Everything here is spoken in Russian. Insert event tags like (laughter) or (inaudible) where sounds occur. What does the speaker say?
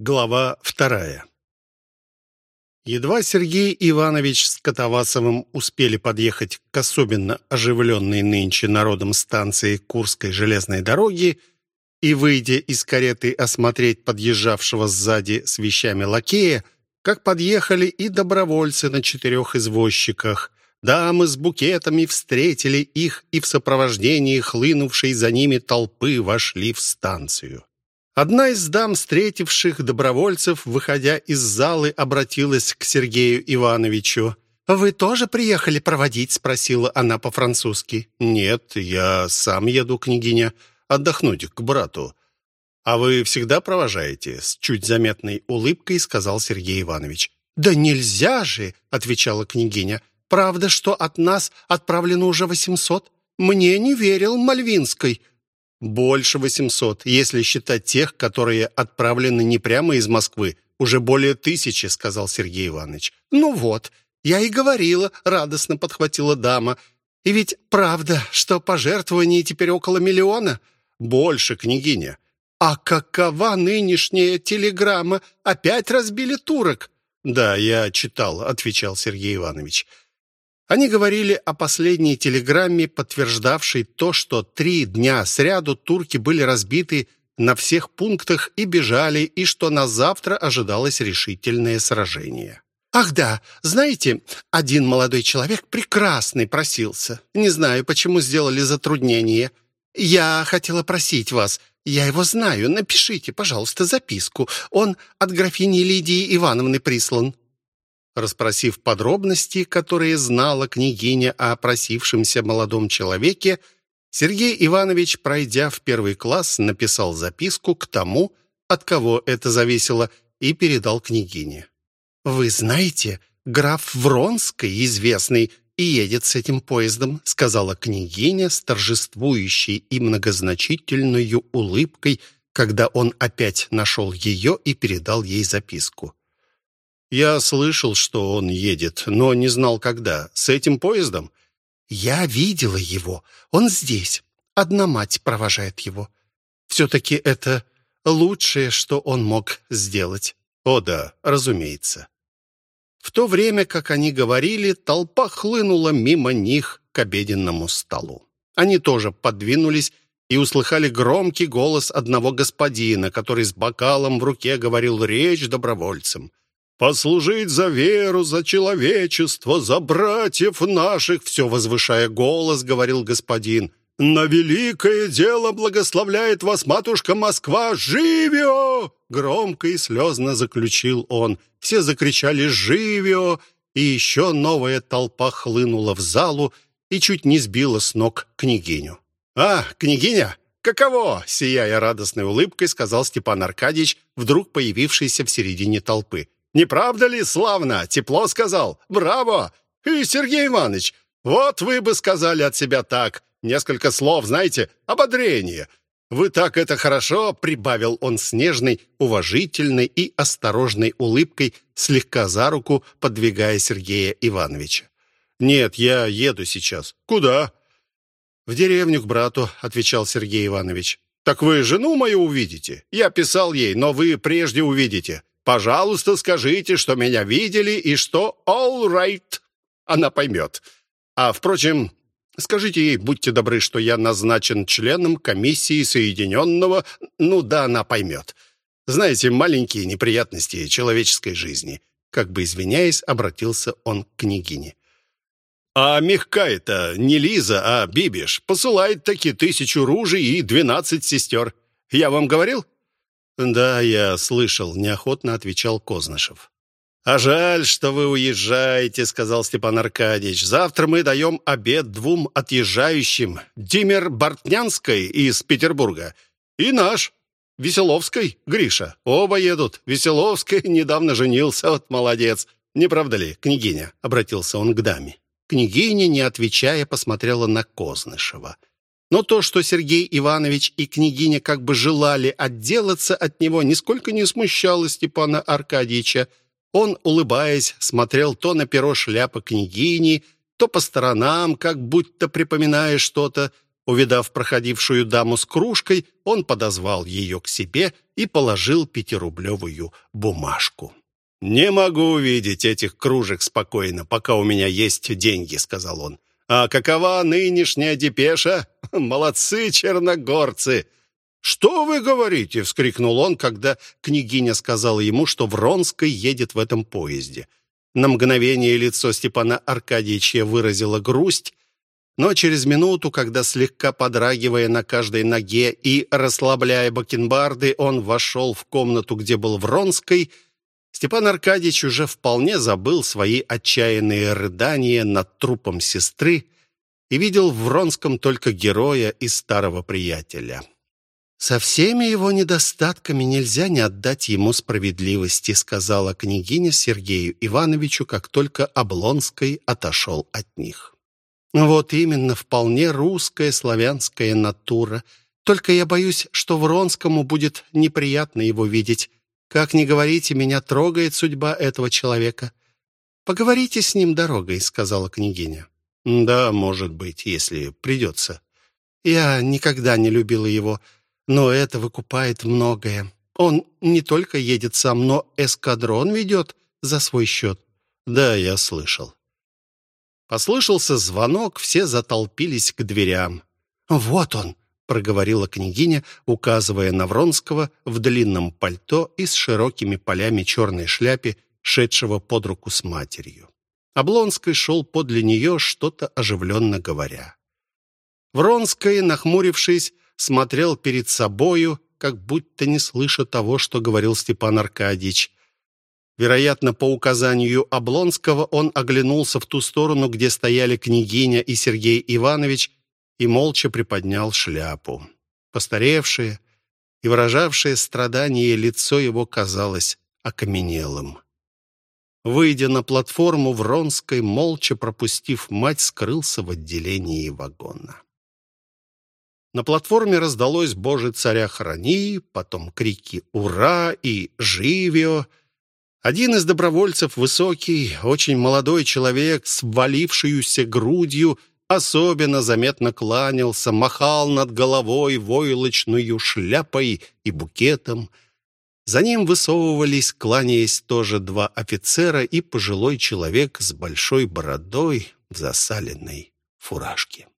Глава вторая. Едва Сергей Иванович с Катавасовым успели подъехать к особенно оживленной нынче народом станции Курской железной дороги и, выйдя из кареты осмотреть подъезжавшего сзади с вещами лакея, как подъехали и добровольцы на четырех извозчиках. Дамы с букетами встретили их и в сопровождении хлынувшей за ними толпы вошли в станцию. Одна из дам, встретивших добровольцев, выходя из залы, обратилась к Сергею Ивановичу. «Вы тоже приехали проводить?» — спросила она по-французски. «Нет, я сам еду, княгиня, отдохнуть к брату». «А вы всегда провожаете?» — с чуть заметной улыбкой сказал Сергей Иванович. «Да нельзя же!» — отвечала княгиня. «Правда, что от нас отправлено уже восемьсот? Мне не верил Мальвинской». Больше 800, если считать тех, которые отправлены не прямо из Москвы. Уже более тысячи, сказал Сергей Иванович. Ну вот, я и говорила, радостно подхватила дама. И ведь правда, что пожертвований теперь около миллиона? Больше, княгиня. А какова нынешняя телеграмма? Опять разбили турок? Да, я читал, отвечал Сергей Иванович. Они говорили о последней телеграмме, подтверждавшей то, что три дня сряду турки были разбиты на всех пунктах и бежали, и что на завтра ожидалось решительное сражение. «Ах да, знаете, один молодой человек прекрасный просился. Не знаю, почему сделали затруднение. Я хотела просить вас, я его знаю, напишите, пожалуйста, записку. Он от графини Лидии Ивановны прислан». Расспросив подробности, которые знала княгиня о просившемся молодом человеке, Сергей Иванович, пройдя в первый класс, написал записку к тому, от кого это зависело, и передал княгине. «Вы знаете, граф Вронский, известный, и едет с этим поездом», сказала княгиня с торжествующей и многозначительной улыбкой, когда он опять нашел ее и передал ей записку. Я слышал, что он едет, но не знал, когда. С этим поездом? Я видела его. Он здесь. Одна мать провожает его. Все-таки это лучшее, что он мог сделать. О да, разумеется. В то время, как они говорили, толпа хлынула мимо них к обеденному столу. Они тоже подвинулись и услыхали громкий голос одного господина, который с бокалом в руке говорил речь добровольцам послужить за веру, за человечество, за братьев наших, все возвышая голос, говорил господин. «На великое дело благословляет вас матушка Москва! Живио!» Громко и слезно заключил он. Все закричали «Живио!» И еще новая толпа хлынула в залу и чуть не сбила с ног княгиню. «А, княгиня, каково?» Сияя радостной улыбкой, сказал Степан Аркадьевич, вдруг появившийся в середине толпы. Не правда ли славно? Тепло сказал. Браво! И Сергей Иванович, вот вы бы сказали от себя так. Несколько слов, знаете, ободрение. Вы так это хорошо, прибавил он с нежной, уважительной и осторожной улыбкой, слегка за руку подвигая Сергея Ивановича. Нет, я еду сейчас. Куда? В деревню к брату, отвечал Сергей Иванович. Так вы жену мою увидите? Я писал ей, но вы прежде увидите. Пожалуйста, скажите, что меня видели и что all right. Она поймет. А, впрочем, скажите ей, будьте добры, что я назначен членом комиссии Соединенного. Ну да, она поймет. Знаете, маленькие неприятности человеческой жизни. Как бы извиняясь, обратился он к княгине. А мягкая-то не Лиза, а Бибиш посылает таки тысячу ружей и двенадцать сестер. Я вам говорил? «Да, я слышал», — неохотно отвечал Кознышев. «А жаль, что вы уезжаете», — сказал Степан Аркадьевич. «Завтра мы даем обед двум отъезжающим. Димер Бортнянской из Петербурга и наш, Веселовской, Гриша. Оба едут. Веселовский недавно женился, вот молодец. Не правда ли, княгиня?» — обратился он к даме. Княгиня, не отвечая, посмотрела на Кознышева. Но то, что Сергей Иванович и княгиня как бы желали отделаться от него, нисколько не смущало Степана Аркадьевича. Он, улыбаясь, смотрел то на перо шляпы княгини, то по сторонам, как будто припоминая что-то. Увидав проходившую даму с кружкой, он подозвал ее к себе и положил пятирублевую бумажку. «Не могу видеть этих кружек спокойно, пока у меня есть деньги», — сказал он. «А какова нынешняя депеша? (laughs) Молодцы, черногорцы!» «Что вы говорите?» — вскрикнул он, когда княгиня сказала ему, что Вронской едет в этом поезде. На мгновение лицо Степана Аркадьевича выразило грусть, но через минуту, когда слегка подрагивая на каждой ноге и расслабляя бакенбарды, он вошел в комнату, где был Вронской, Степан Аркадьевич уже вполне забыл свои отчаянные рыдания над трупом сестры и видел в Вронском только героя и старого приятеля. «Со всеми его недостатками нельзя не отдать ему справедливости», сказала княгиня Сергею Ивановичу, как только Облонский отошел от них. Вот именно, вполне русская славянская натура. Только я боюсь, что Вронскому будет неприятно его видеть. Как ни говорите, меня трогает судьба этого человека. Поговорите с ним дорогой, сказала княгиня. Да, может быть, если придется. Я никогда не любила его, но это выкупает многое. Он не только едет сам, но эскадрон ведет за свой счет. Да, я слышал. Послышался звонок, все затолпились к дверям. «Вот он!» — проговорила княгиня, указывая на Вронского в длинном пальто и с широкими полями черной шляпе, шедшего под руку с матерью. Облонский шел подле нее, что-то оживленно говоря. Вронский, нахмурившись, смотрел перед собою, как будто не слыша того, что говорил Степан Аркадьевич. Вероятно, по указанию Облонского он оглянулся в ту сторону, где стояли княгиня и Сергей Иванович, и молча приподнял шляпу. Постаревшее и выражавшее страдание лицо его казалось окаменелым. Выйдя на платформу, Вронской, молча пропустив мать, скрылся в отделении вагона. На платформе раздалось «Боже, царя храни», потом крики «Ура!» и «Живио!» Один из добровольцев, высокий, очень молодой человек с валившейся грудью, особенно заметно кланялся, махал над головой войлочную шляпой и букетом. За ним высовывались, кланяясь тоже два офицера и пожилой человек с большой бородой в засаленной фуражке.